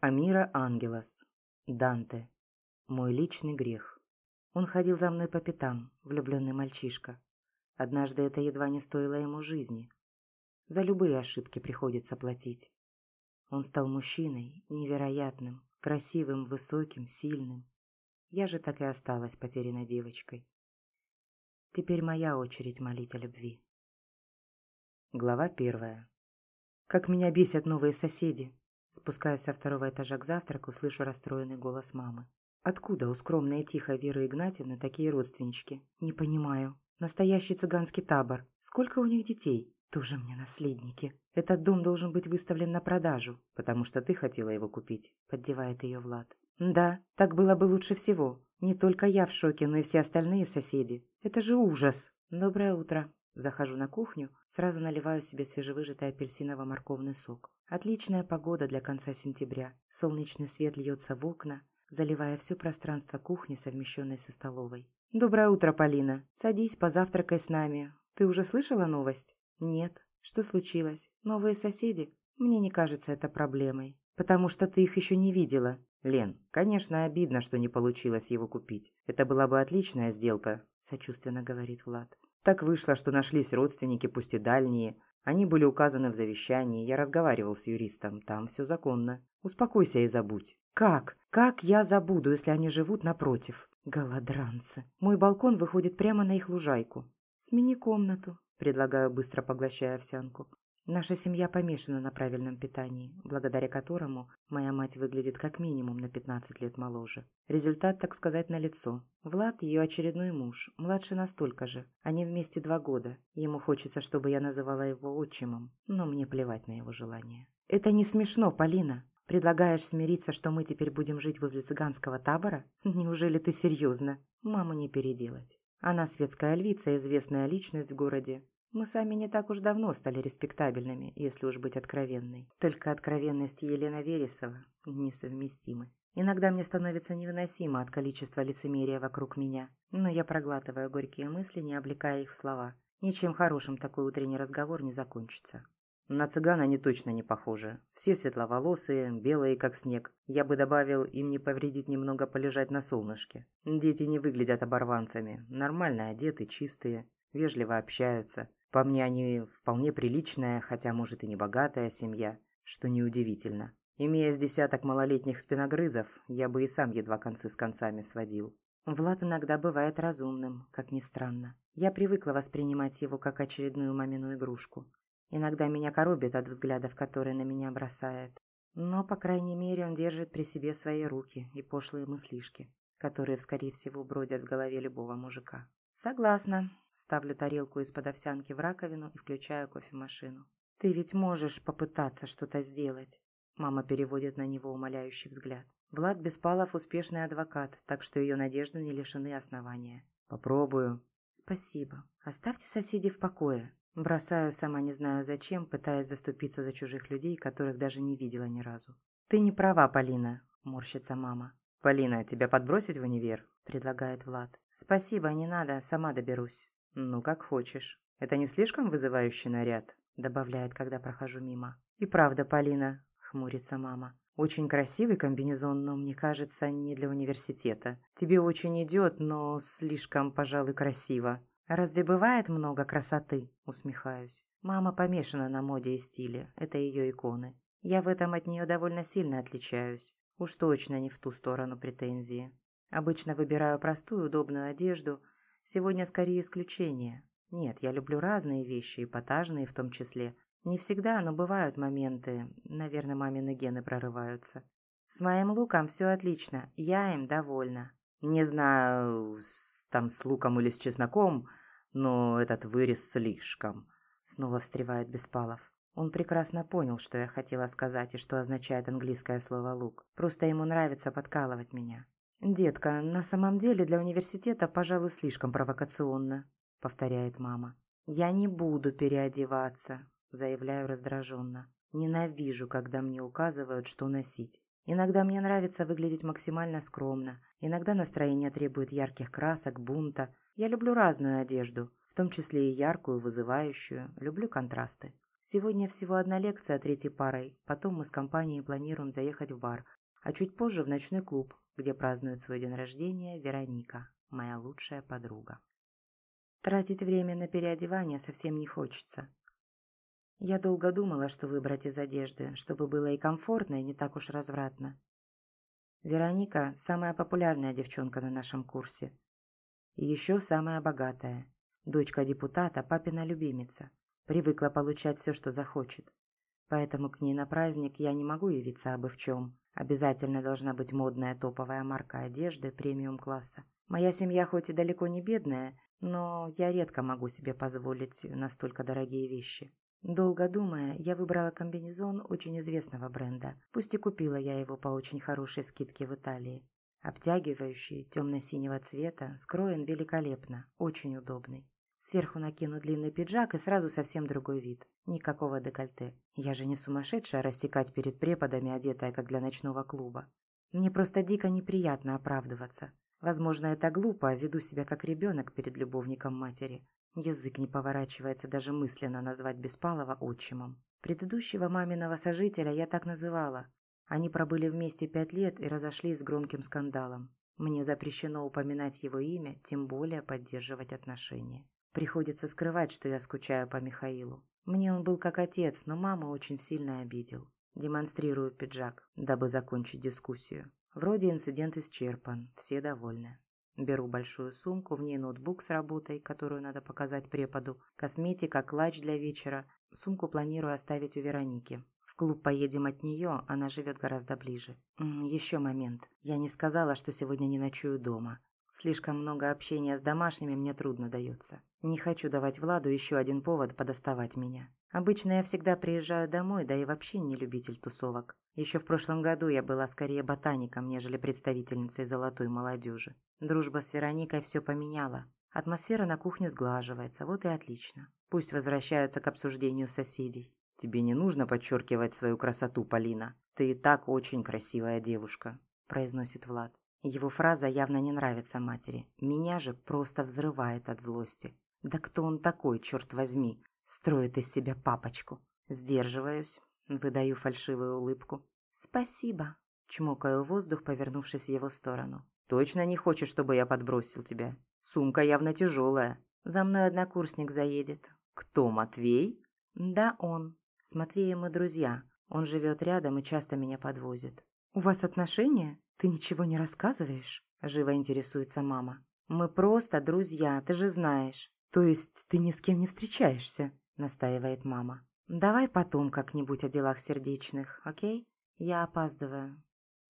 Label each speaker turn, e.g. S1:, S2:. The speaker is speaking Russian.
S1: Амира Ангелос. Данте. Мой личный грех. Он ходил за мной по пятам, влюбленный мальчишка. Однажды это едва не стоило ему жизни. За любые ошибки приходится платить. Он стал мужчиной, невероятным, красивым, высоким, сильным. Я же так и осталась потерянной девочкой. Теперь моя очередь молить о любви. Глава первая. Как меня бесят новые соседи. Спускаясь со второго этажа к завтраку, слышу расстроенный голос мамы. Откуда у скромной и тихой Веры Игнатьевны такие родственнички? Не понимаю. Настоящий цыганский табор. Сколько у них детей? Тоже мне наследники. Этот дом должен быть выставлен на продажу, потому что ты хотела его купить, поддевает ее Влад. Да, так было бы лучше всего. Не только я в шоке, но и все остальные соседи. Это же ужас. Доброе утро. Захожу на кухню, сразу наливаю себе свежевыжатый апельсиново-морковный сок. Отличная погода для конца сентября. Солнечный свет льется в окна, заливая все пространство кухни, совмещенной со столовой. «Доброе утро, Полина. Садись, позавтракай с нами. Ты уже слышала новость?» «Нет. Что случилось? Новые соседи? Мне не кажется это проблемой. Потому что ты их еще не видела».
S2: «Лен, конечно, обидно, что не получилось его купить. Это была бы отличная сделка», – сочувственно говорит Влад. «Так вышло, что нашлись родственники, пусть и дальние, они были указаны в завещании, я разговаривал с юристом, там все законно. Успокойся и забудь.
S1: Как? Как я забуду, если они живут напротив? Голодранцы. Мой балкон выходит прямо на их лужайку. Смени комнату, предлагаю, быстро поглощая овсянку. Наша семья помешана на правильном питании, благодаря которому моя мать выглядит как минимум на 15 лет моложе. Результат, так сказать, налицо. Влад – ее очередной муж, младше настолько же. Они вместе два года. Ему хочется, чтобы я называла его отчимом, но мне плевать на его желание. «Это не смешно, Полина. Предлагаешь смириться, что мы теперь будем жить возле цыганского табора? Неужели ты серьезно? Маму не переделать. Она светская львица, известная личность в городе. Мы сами не так уж давно стали респектабельными, если уж быть откровенной. Только откровенность Елена Вересова несовместимы. Иногда мне становится невыносимо от количества лицемерия вокруг меня, но я проглатываю горькие мысли, не облекая их в слова. Ничем хорошим такой утренний разговор не закончится.
S2: На цыган они точно не похожи. Все светловолосые, белые, как снег. Я бы добавил, им не повредит немного полежать на солнышке. Дети не выглядят оборванцами. Нормально одеты, чистые, вежливо общаются. По мне, они вполне приличная, хотя, может, и не богатая семья, что неудивительно. Имея с десяток малолетних спиногрызов, я бы и сам едва концы с концами сводил.
S1: Влад иногда бывает разумным, как ни странно. Я привыкла воспринимать его как очередную мамину игрушку. Иногда меня коробит от взглядов, которые на меня бросает. Но, по крайней мере, он держит при себе свои руки и пошлые мыслишки, которые, скорее всего, бродят в голове любого мужика. Согласна. Ставлю тарелку из-под овсянки в раковину и включаю кофемашину. «Ты ведь можешь попытаться что-то сделать?» Мама переводит на него умоляющий взгляд. Влад Беспалов успешный адвокат, так что ее надежды не лишены основания.
S2: «Попробую».
S1: «Спасибо. Оставьте соседей в покое». Бросаю, сама не знаю зачем, пытаясь заступиться за чужих людей, которых даже не видела ни разу. «Ты не права, Полина», – морщится мама.
S2: «Полина, тебя подбросить в универ?»
S1: – предлагает Влад. «Спасибо, не надо, сама доберусь».
S2: «Ну, как хочешь. Это не слишком вызывающий наряд?»
S1: добавляет, когда прохожу мимо. «И правда, Полина», — хмурится мама. «Очень красивый комбинезон, но, мне кажется, не для университета. Тебе очень идет, но слишком, пожалуй, красиво. Разве бывает много красоты?» — усмехаюсь. Мама помешана на моде и стиле. Это ее иконы. Я в этом от нее довольно сильно отличаюсь. Уж точно не в ту сторону претензии. Обычно выбираю простую, удобную одежду — Сегодня скорее исключение. Нет, я люблю разные вещи, эпатажные в том числе. Не всегда, но бывают моменты. Наверное, мамины гены прорываются. С моим луком все отлично, я им довольна.
S2: Не знаю, с, там с луком или с чесноком, но этот вырез слишком. Снова встревает Беспалов.
S1: Он прекрасно понял, что я хотела сказать и что означает английское слово «лук». Просто ему нравится подкалывать меня. «Детка, на самом деле для университета, пожалуй, слишком провокационно», — повторяет мама. «Я не буду переодеваться», — заявляю раздраженно. «Ненавижу, когда мне указывают, что носить. Иногда мне нравится выглядеть максимально скромно, иногда настроение требует ярких красок, бунта. Я люблю разную одежду, в том числе и яркую, вызывающую, люблю контрасты. Сегодня всего одна лекция третьей парой, потом мы с компанией планируем заехать в бар, а чуть позже в ночной клуб, где празднует свой день рождения Вероника, моя лучшая подруга. Тратить время на переодевание совсем не хочется. Я долго думала, что выбрать из одежды, чтобы было и комфортно, и не так уж развратно. Вероника – самая популярная девчонка на нашем курсе. И еще самая богатая. Дочка депутата, папина любимица. Привыкла получать все, что захочет. Поэтому к ней на праздник я не могу явиться абы в чем. Обязательно должна быть модная топовая марка одежды премиум-класса. Моя семья хоть и далеко не бедная, но я редко могу себе позволить настолько дорогие вещи. Долго думая, я выбрала комбинезон очень известного бренда, пусть и купила я его по очень хорошей скидке в Италии. Обтягивающий, темно-синего цвета, скроен великолепно, очень удобный. Сверху накину длинный пиджак и сразу совсем другой вид. Никакого декольте. Я же не сумасшедшая рассекать перед преподами, одетая как для ночного клуба. Мне просто дико неприятно оправдываться. Возможно, это глупо, веду себя как ребенок перед любовником матери. Язык не поворачивается даже мысленно назвать Беспалова отчимом. Предыдущего маминого сожителя я так называла. Они пробыли вместе пять лет и разошлись с громким скандалом. Мне запрещено упоминать его имя, тем более поддерживать отношения. Приходится скрывать, что я скучаю по Михаилу. Мне он был как отец, но маму очень сильно обидел. Демонстрирую пиджак, дабы закончить дискуссию. Вроде инцидент исчерпан, все довольны. Беру большую сумку, в ней ноутбук с работой, которую надо показать преподу, косметика, клатч для вечера. Сумку планирую оставить у Вероники. В клуб поедем от нее, она живет гораздо ближе. Еще момент. Я не сказала, что сегодня не ночую дома. Слишком много общения с домашними мне трудно дается. Не хочу давать Владу еще один повод подоставать меня. Обычно я всегда приезжаю домой, да и вообще не любитель тусовок. Еще в прошлом году я была скорее ботаником, нежели представительницей золотой молодежи. Дружба с Вероникой все поменяла. Атмосфера на кухне сглаживается, вот и отлично. Пусть возвращаются к обсуждению соседей. «Тебе не нужно подчеркивать свою красоту, Полина. Ты и так очень красивая девушка», – произносит Влад. Его фраза явно не нравится матери. Меня же просто взрывает от злости. Да кто он такой, черт возьми? Строит из себя папочку. Сдерживаюсь, Выдаю фальшивую улыбку. «Спасибо», — чмокаю воздух, повернувшись в его сторону. «Точно не хочешь, чтобы я подбросил тебя? Сумка явно тяжелая. За мной однокурсник заедет». «Кто, Матвей?» «Да, он. С Матвеем мы друзья. Он живет рядом и часто меня подвозит». «У вас отношения? Ты ничего не рассказываешь?» Живо интересуется мама. «Мы просто друзья, ты же знаешь». «То есть ты ни с кем не встречаешься?» настаивает мама. «Давай потом как-нибудь о делах сердечных, окей? Я опаздываю.